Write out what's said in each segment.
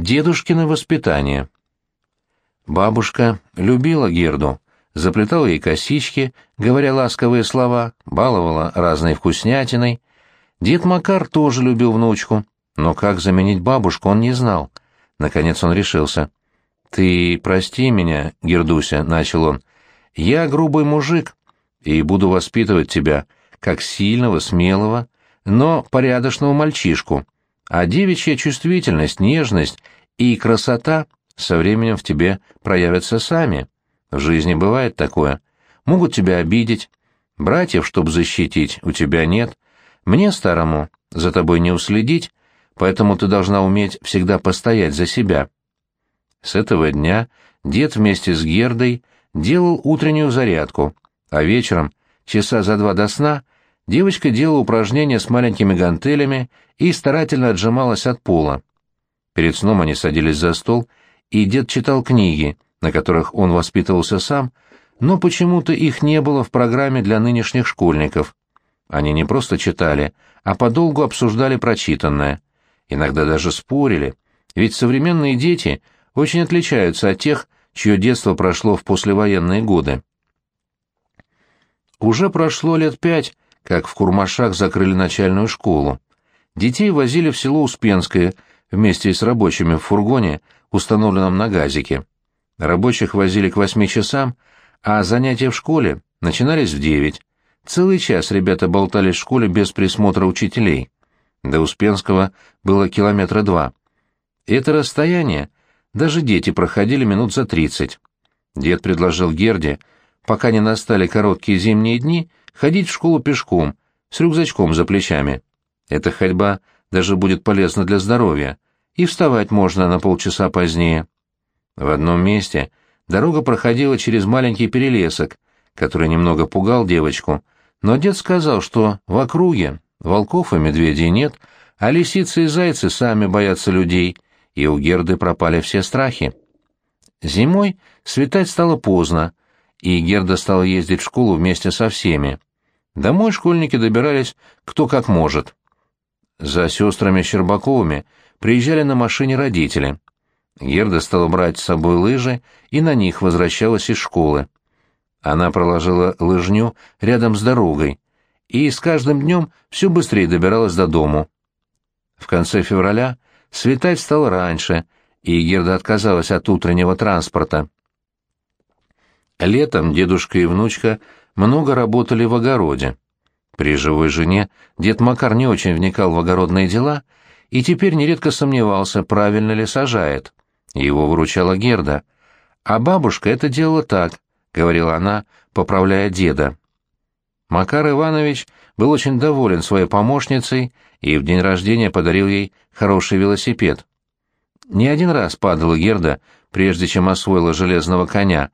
Дедушкино воспитание. Бабушка любила Герду, заплетала ей косички, говоря ласковые слова, баловала разной вкуснятиной. Дед Макар тоже любил внучку, но как заменить бабушку он не знал. Наконец он решился. «Ты прости меня, Гердуся», — начал он. «Я грубый мужик и буду воспитывать тебя как сильного, смелого, но порядочного мальчишку, а девичья чувствительность, нежность и красота со временем в тебе проявятся сами. В жизни бывает такое. Могут тебя обидеть. Братьев, чтобы защитить, у тебя нет. Мне, старому, за тобой не уследить, поэтому ты должна уметь всегда постоять за себя. С этого дня дед вместе с Гердой делал утреннюю зарядку, а вечером, часа за два до сна, Девочка делала упражнения с маленькими гантелями и старательно отжималась от пола. Перед сном они садились за стол, и дед читал книги, на которых он воспитывался сам, но почему-то их не было в программе для нынешних школьников. Они не просто читали, а подолгу обсуждали прочитанное. Иногда даже спорили, ведь современные дети очень отличаются от тех, чье детство прошло в послевоенные годы. Уже прошло лет пять, как в Курмашах закрыли начальную школу. Детей возили в село Успенское вместе с рабочими в фургоне, установленном на газике. Рабочих возили к восьми часам, а занятия в школе начинались в девять. Целый час ребята болтались в школе без присмотра учителей. До Успенского было километра два. Это расстояние даже дети проходили минут за тридцать. Дед предложил Герде, пока не настали короткие зимние дни, ходить в школу пешком, с рюкзачком за плечами. Эта ходьба даже будет полезна для здоровья, и вставать можно на полчаса позднее. В одном месте дорога проходила через маленький перелесок, который немного пугал девочку, но дед сказал, что в округе волков и медведей нет, а лисицы и зайцы сами боятся людей, и у Герды пропали все страхи. Зимой светать стало поздно, и Герда стала ездить в школу вместе со всеми. Домой школьники добирались кто как может. За сестрами Щербаковыми приезжали на машине родители. Герда стала брать с собой лыжи и на них возвращалась из школы. Она проложила лыжню рядом с дорогой и с каждым днем все быстрее добиралась до дому. В конце февраля светать стало раньше, и Герда отказалась от утреннего транспорта. Летом дедушка и внучка много работали в огороде. При живой жене дед Макар не очень вникал в огородные дела и теперь нередко сомневался, правильно ли сажает. Его выручала Герда. «А бабушка это делала так», — говорила она, поправляя деда. Макар Иванович был очень доволен своей помощницей и в день рождения подарил ей хороший велосипед. Не один раз падала Герда, прежде чем освоила железного коня,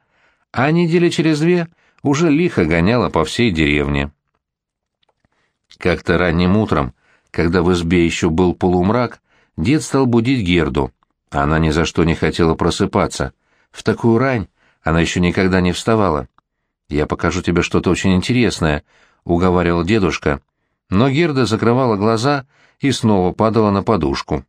а недели через две уже лихо гоняла по всей деревне. Как-то ранним утром, когда в избе еще был полумрак, дед стал будить Герду. Она ни за что не хотела просыпаться. В такую рань она еще никогда не вставала. «Я покажу тебе что-то очень интересное», — уговаривал дедушка. Но Герда закрывала глаза и снова падала на подушку.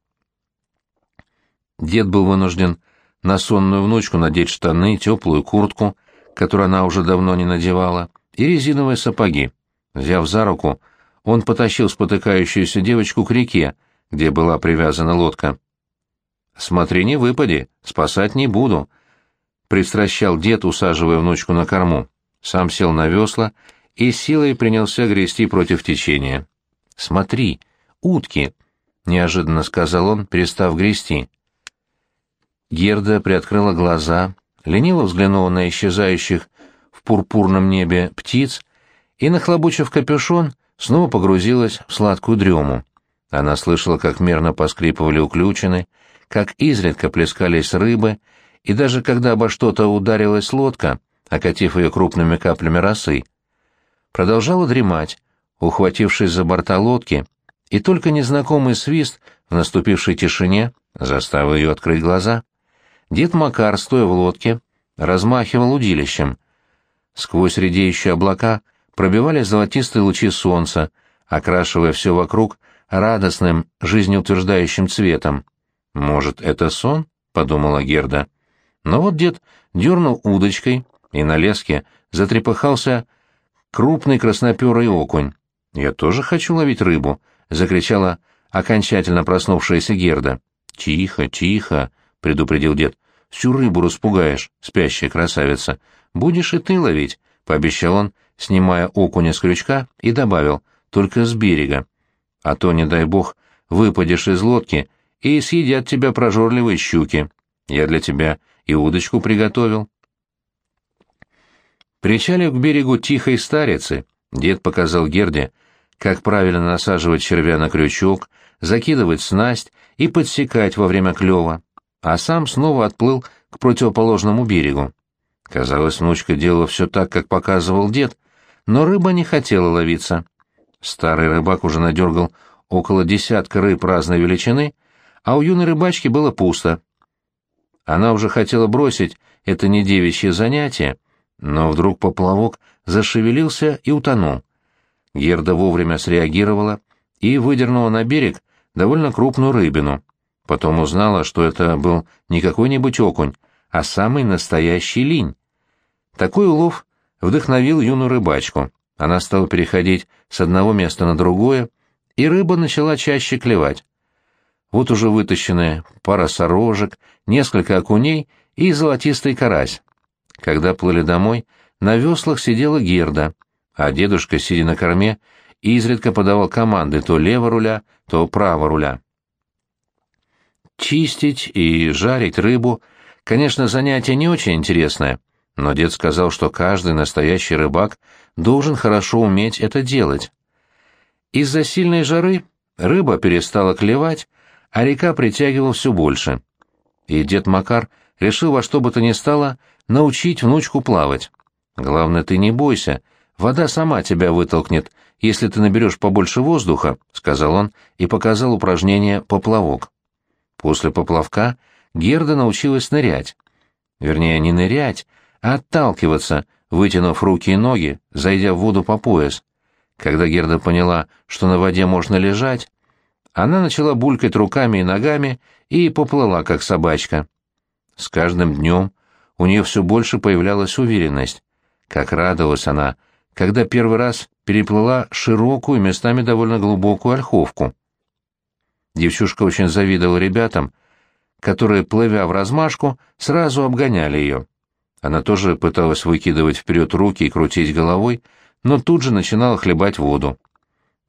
Дед был вынужден на сонную внучку надеть штаны, теплую куртку, которую она уже давно не надевала, и резиновые сапоги. Взяв за руку, он потащил спотыкающуюся девочку к реке, где была привязана лодка. «Смотри, не выпади, спасать не буду», — пристращал дед, усаживая внучку на корму. Сам сел на весла и силой принялся грести против течения. «Смотри, утки!» — неожиданно сказал он, перестав грести. Герда приоткрыла глаза, лениво взглянула на исчезающих в пурпурном небе птиц и, нахлобучив капюшон, снова погрузилась в сладкую дрему. Она слышала, как мерно поскрипывали уключены, как изредка плескались рыбы, и даже когда обо что-то ударилась лодка, окатив ее крупными каплями росы, продолжала дремать, ухватившись за борта лодки, и только незнакомый свист в наступившей тишине заставил ее открыть глаза. Дед Макар, стоя в лодке, размахивал удилищем. Сквозь редеющие облака пробивались золотистые лучи солнца, окрашивая все вокруг радостным, жизнеутверждающим цветом. «Может, это сон?» — подумала Герда. Но вот дед дернул удочкой, и на леске затрепыхался крупный красноперый окунь. «Я тоже хочу ловить рыбу», — закричала окончательно проснувшаяся Герда. «Тихо, тихо», — предупредил дед. «Всю рыбу распугаешь, спящая красавица. Будешь и ты ловить», — пообещал он, снимая окуня с крючка, и добавил, «только с берега. А то, не дай бог, выпадешь из лодки, и съедят тебя прожорливые щуки. Я для тебя и удочку приготовил». Причалив к берегу тихой старицы, дед показал Герде, как правильно насаживать червя на крючок, закидывать снасть и подсекать во время клёва, а сам снова отплыл к противоположному берегу. Казалось, внучка делала все так, как показывал дед, но рыба не хотела ловиться. Старый рыбак уже надергал около десятка рыб разной величины, а у юной рыбачки было пусто. Она уже хотела бросить это недевичье занятие, но вдруг поплавок зашевелился и утонул. Герда вовремя среагировала и выдернула на берег довольно крупную рыбину. Потом узнала, что это был не какой-нибудь окунь, а самый настоящий линь. Такой улов вдохновил юную рыбачку. Она стала переходить с одного места на другое, и рыба начала чаще клевать. Вот уже вытащенная пара сорожек, несколько окуней и золотистый карась. Когда плыли домой, на веслах сидела Герда, а дедушка, сидя на корме, изредка подавал команды то лево руля, то право руля. Чистить и жарить рыбу, конечно, занятие не очень интересное, но дед сказал, что каждый настоящий рыбак должен хорошо уметь это делать. Из-за сильной жары рыба перестала клевать, а река притягивала все больше. И дед Макар решил во что бы то ни стало научить внучку плавать. «Главное, ты не бойся, вода сама тебя вытолкнет, если ты наберешь побольше воздуха», — сказал он и показал упражнение «поплавок». После поплавка Герда научилась нырять. Вернее, не нырять, а отталкиваться, вытянув руки и ноги, зайдя в воду по пояс. Когда Герда поняла, что на воде можно лежать, она начала булькать руками и ногами и поплыла, как собачка. С каждым днем у нее все больше появлялась уверенность. Как радовалась она, когда первый раз переплыла широкую, местами довольно глубокую ольховку. Девчушка очень завидовала ребятам, которые, плывя в размашку, сразу обгоняли ее. Она тоже пыталась выкидывать вперед руки и крутить головой, но тут же начинала хлебать воду.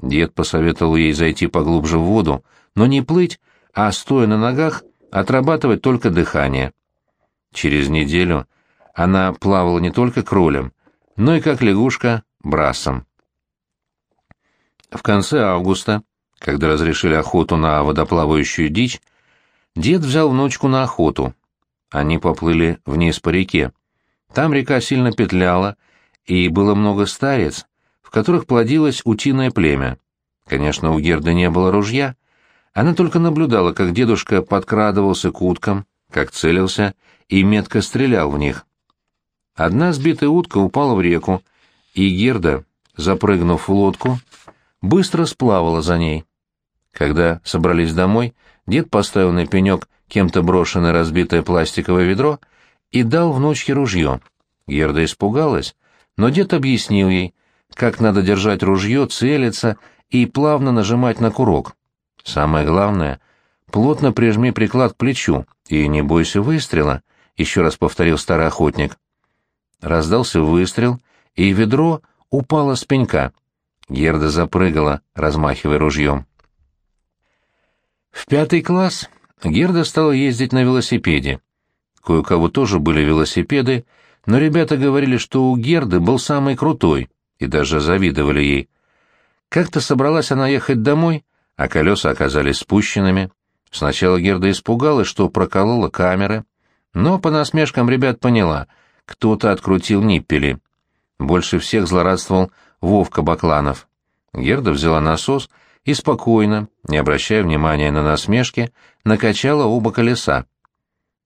Дед посоветовал ей зайти поглубже в воду, но не плыть, а, стоя на ногах, отрабатывать только дыхание. Через неделю она плавала не только кролем, но и как лягушка брасом. В конце августа, когда разрешили охоту на водоплавающую дичь, дед взял внучку на охоту. Они поплыли вниз по реке. Там река сильно петляла, и было много старец, в которых плодилось утиное племя. Конечно, у Герды не было ружья. Она только наблюдала, как дедушка подкрадывался к уткам, как целился и метко стрелял в них. Одна сбитая утка упала в реку, и Герда, запрыгнув в лодку, быстро сплавала за ней. Когда собрались домой, дед поставил на пенек кем-то брошенное разбитое пластиковое ведро и дал внучке ружье. Герда испугалась, но дед объяснил ей, как надо держать ружье, целиться и плавно нажимать на курок. Самое главное — плотно прижми приклад к плечу и не бойся выстрела, — еще раз повторил старый охотник. Раздался выстрел, и ведро упало с пенька. Герда запрыгала, размахивая ружьем. В пятый класс Герда стала ездить на велосипеде. Кое у кого тоже были велосипеды, но ребята говорили, что у Герды был самый крутой, и даже завидовали ей. Как-то собралась она ехать домой, а колеса оказались спущенными. Сначала Герда испугалась, что проколола камеры, но по насмешкам ребят поняла, кто-то открутил ниппели. Больше всех злорадствовал Вовка Бакланов. Герда взяла насос и спокойно, не обращая внимания на насмешки, накачала оба колеса.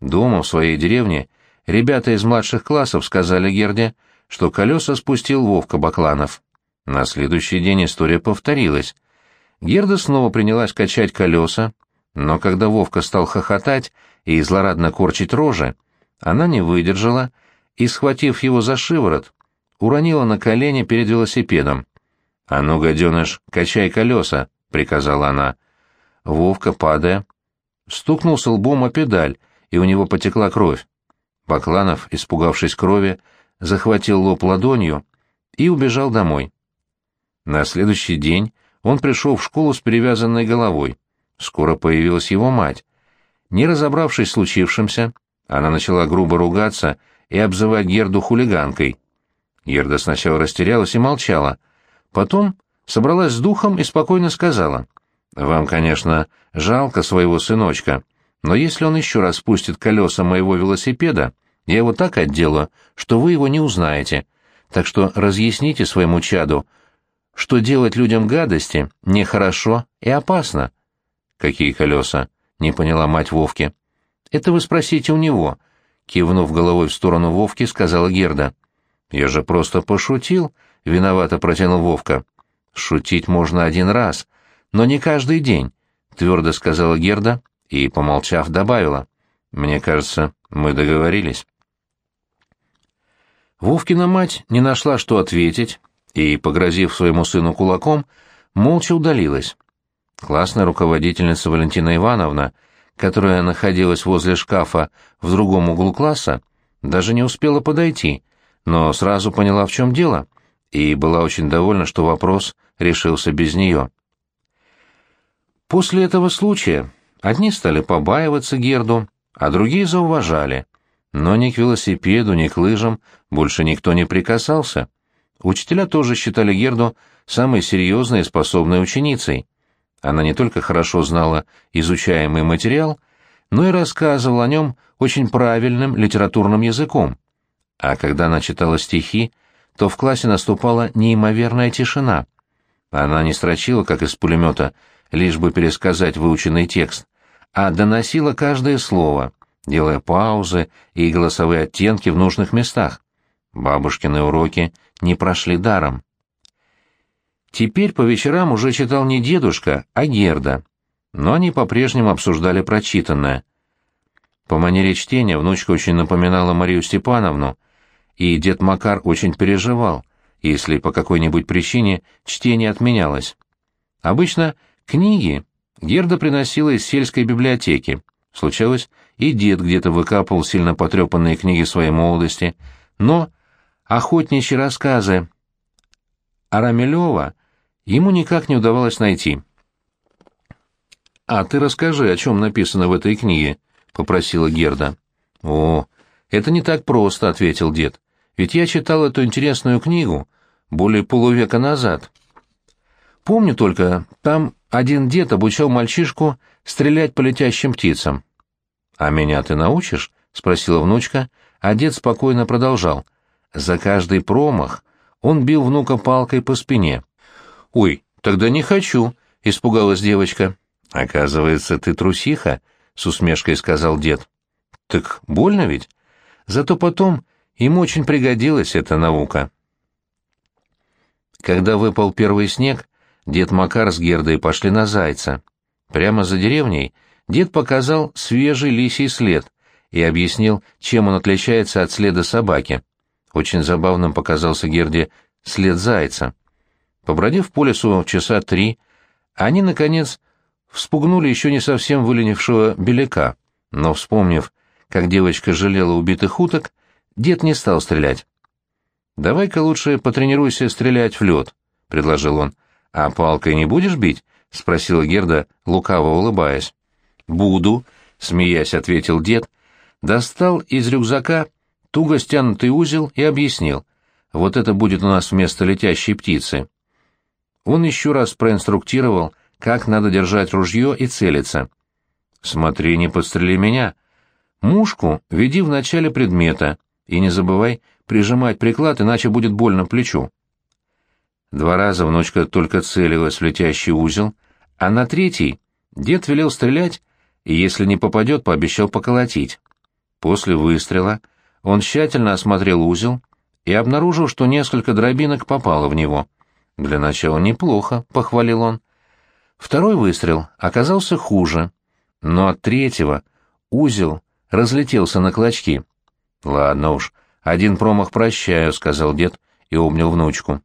Дома в своей деревне ребята из младших классов сказали Герде, что колеса спустил Вовка Бакланов. На следующий день история повторилась. Герда снова принялась качать колеса, Но когда Вовка стал хохотать и злорадно корчить рожи, она не выдержала и, схватив его за шиворот, уронила на колени перед велосипедом. «А ну, гаденыш, качай колеса!» — приказала она. Вовка, падая, стукнулся лбом о педаль, и у него потекла кровь. Бакланов, испугавшись крови, захватил лоб ладонью и убежал домой. На следующий день он пришел в школу с перевязанной головой. Скоро появилась его мать. Не разобравшись с случившимся, она начала грубо ругаться и обзывать Герду хулиганкой. Герда сначала растерялась и молчала. Потом собралась с духом и спокойно сказала, «Вам, конечно, жалко своего сыночка, но если он еще раз спустит колеса моего велосипеда, я его так отделаю, что вы его не узнаете. Так что разъясните своему чаду, что делать людям гадости нехорошо и опасно». «Какие колеса?» — не поняла мать Вовки. «Это вы спросите у него», — кивнув головой в сторону Вовки, сказала Герда. «Я же просто пошутил», — виновато протянул Вовка. «Шутить можно один раз, но не каждый день», — твердо сказала Герда и, помолчав, добавила. «Мне кажется, мы договорились». Вовкина мать не нашла, что ответить, и, погрозив своему сыну кулаком, молча удалилась. Классная руководительница Валентина Ивановна, которая находилась возле шкафа в другом углу класса, даже не успела подойти, но сразу поняла, в чем дело, и была очень довольна, что вопрос решился без нее. После этого случая одни стали побаиваться Герду, а другие зауважали, но ни к велосипеду, ни к лыжам больше никто не прикасался. Учителя тоже считали Герду самой серьезной и способной ученицей. Она не только хорошо знала изучаемый материал, но и рассказывала о нем очень правильным литературным языком. А когда она читала стихи, то в классе наступала неимоверная тишина. Она не строчила, как из пулемета, лишь бы пересказать выученный текст, а доносила каждое слово, делая паузы и голосовые оттенки в нужных местах. Бабушкины уроки не прошли даром. Теперь по вечерам уже читал не дедушка, а Герда, но они по-прежнему обсуждали прочитанное. По манере чтения внучка очень напоминала Марию Степановну, и дед Макар очень переживал, если по какой-нибудь причине чтение отменялось. Обычно книги Герда приносила из сельской библиотеки. Случалось, и дед где-то выкапывал сильно потрепанные книги своей молодости, но охотничьи рассказы Арамелева ему никак не удавалось найти. «А ты расскажи, о чем написано в этой книге», — попросила Герда. «О, это не так просто», — ответил дед. «Ведь я читал эту интересную книгу более полувека назад. Помню только, там один дед обучал мальчишку стрелять по летящим птицам». «А меня ты научишь?» — спросила внучка, а дед спокойно продолжал. «За каждый промах он бил внука палкой по спине. «Ой, тогда не хочу», — испугалась девочка. «Оказывается, ты трусиха», — с усмешкой сказал дед. «Так больно ведь? Зато потом ему очень пригодилась эта наука». Когда выпал первый снег, дед Макар с Гердой пошли на зайца. Прямо за деревней дед показал свежий лисий след и объяснил, чем он отличается от следа собаки. Очень забавным показался Герде след зайца. Побродив по лесу часа три, они, наконец, вспугнули еще не совсем выленившего беляка, но, вспомнив, как девочка жалела убитых уток, дед не стал стрелять. «Давай-ка лучше потренируйся стрелять в лед», — предложил он. «А палкой не будешь бить?» — спросила Герда, лукаво улыбаясь. «Буду», — смеясь ответил дед, достал из рюкзака туго стянутый узел и объяснил. «Вот это будет у нас вместо летящей птицы. Он еще раз проинструктировал, как надо держать ружье и целиться. «Смотри, не подстрели меня. Мушку веди в начале предмета, и не забывай прижимать приклад, иначе будет больно плечу». Два раза внучка только целилась в летящий узел, а на третий дед велел стрелять, и если не попадет, пообещал поколотить. После выстрела он тщательно осмотрел узел и обнаружил, что несколько дробинок попало в него — «Для начала неплохо», — похвалил он. Второй выстрел оказался хуже. но от третьего узел разлетелся на клочки. «Ладно уж, один промах прощаю», — сказал дед и обнял внучку.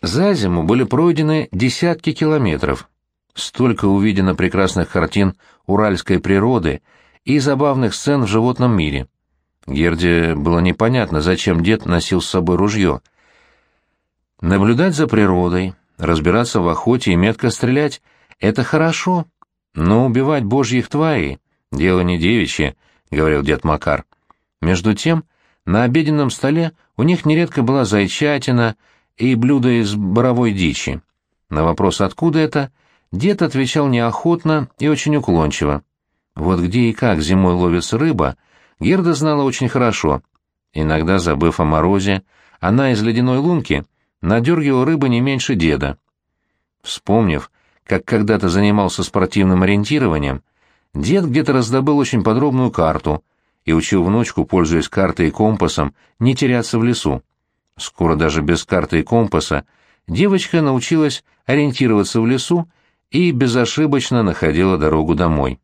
За зиму были пройдены десятки километров. Столько увидено прекрасных картин уральской природы и забавных сцен в животном мире. Герде было непонятно, зачем дед носил с собой ружье. Наблюдать за природой, разбираться в охоте и метко стрелять — это хорошо, но убивать божьих тварей — дело не девичье, — говорил дед Макар. Между тем, на обеденном столе у них нередко была зайчатина и блюдо из боровой дичи. На вопрос «откуда это?» дед отвечал неохотно и очень уклончиво. Вот где и как зимой ловится рыба, Герда знала очень хорошо. Иногда, забыв о морозе, она из ледяной лунки надергивала рыбы не меньше деда. Вспомнив, как когда-то занимался спортивным ориентированием, дед где-то раздобыл очень подробную карту и учил внучку, пользуясь картой и компасом, не теряться в лесу. Скоро даже без карты и компаса девочка научилась ориентироваться в лесу и безошибочно находила дорогу домой.